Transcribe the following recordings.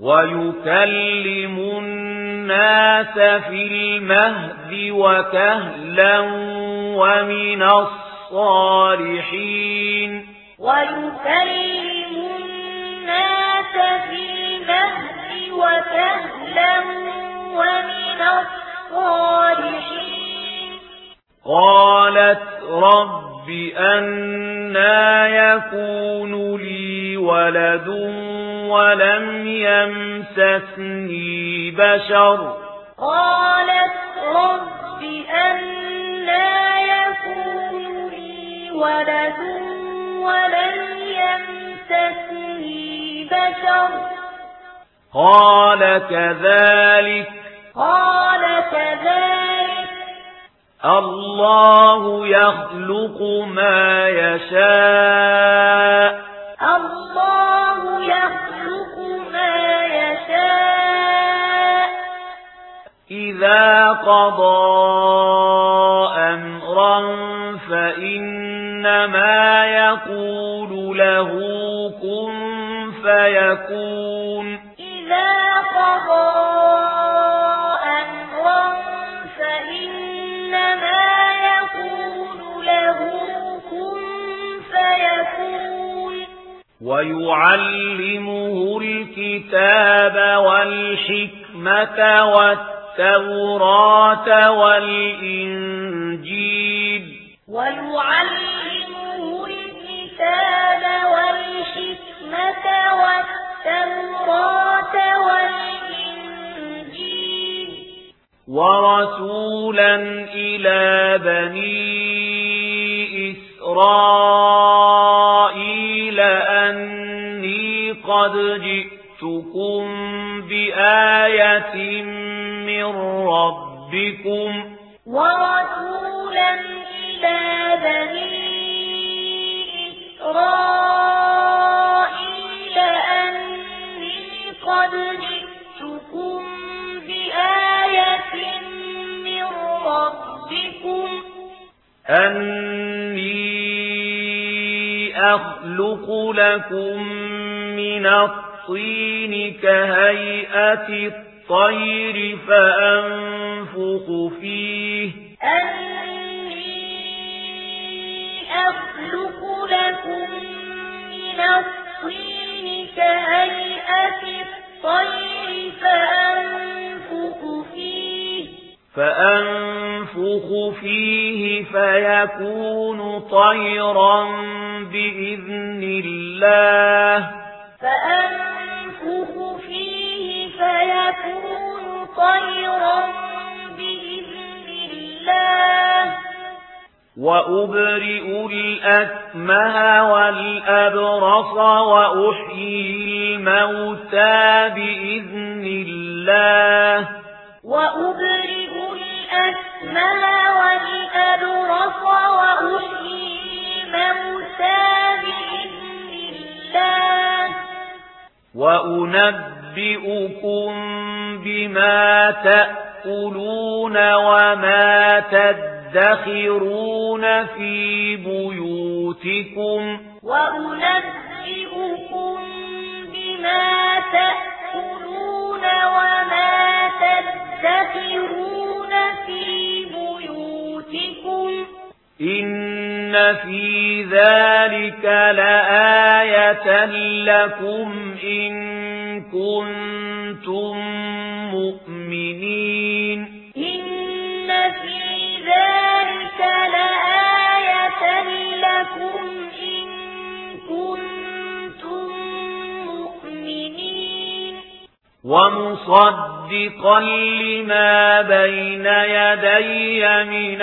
ويكلم الناس في المهد وكهلا ومن الصالحين ويكلم الناس في المهد وكهلا ومن الصالحين قالت رب أنا يكون لي ولد ولم يمسسني بشر. قالت رب أنا يكون لي ولد ولم يمسسني بشر. قال كذلك. قال كذلك. الله يخلق ما يشاء. الله يخلق ما يشاء. إذا قضى ويعلمه الكتاب والحكمة والتوراة والإنجيل ويعلمه الكتاب والحكمة والتوراة والإنجيل ورسولا إلى بني إسرائيل أني قد جئتكم بآية من ربكم ورسولا إلى بني إسرائيل أني قد جئتكم بآية من ربكم أني أخلق لكم من الطين كهيئة الطير فأنفخ فيه أني أخلق لكم من الطين كهيئة الطير فأنفخ فيه فأنفخ فيه فيكون طيرا بإذن الله. فأنفخ فيه فيكون طيرا بإذن الله. وأبرئ الأكمه والأبرص وأحيي الموتى بإذن الله. وأبرئ الأكمل والأبرص وأحيي الموتى وأنبئكم بما تأكلون وما تدخرون في بيوتكم وأنبئكم بما تأكلون وما تدخرون في بيوتكم إن في ذلك لآية لكم إن كنتم مؤمنين إن في ذلك لآية لكم إن كنتم مؤمنين ومصدقا لما بين يدي من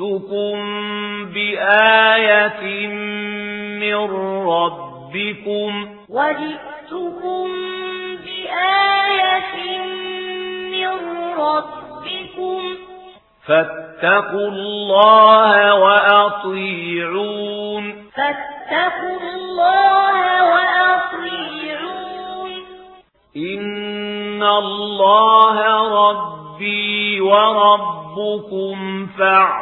وجئتكم بآية من ربكم. وجئتكم بآية من ربكم ربكم. فاتقوا الله وأطيعون. فاتقوا الله وأطيعون. إن الله ربي وربكم فاعبدوه.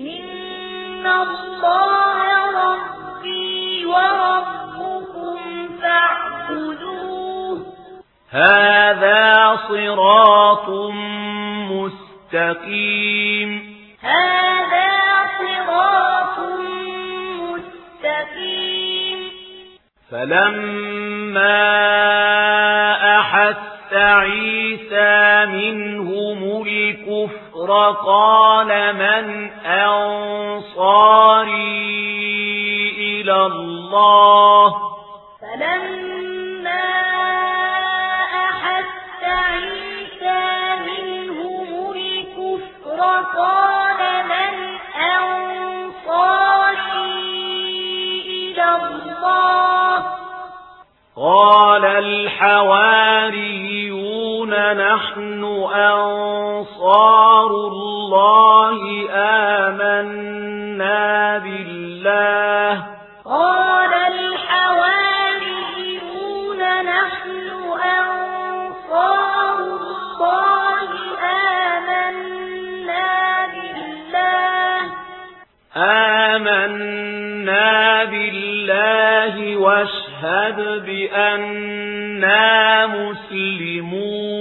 إن الله ربي وربكم فاعبدوه. هذا صراط مستقيم. هذا صراط مستقيم. فلما الكفر قال من أنصاري إلى الله فلما أحس عيسى منهم الكفر قال من أنصاري إلى الله قال الحواريون نحن أنصار الله آمنا بالله قال الحواريون نحن أنصار الله آمنا بالله. آمنا بالله واشهد بأننا مسلمون.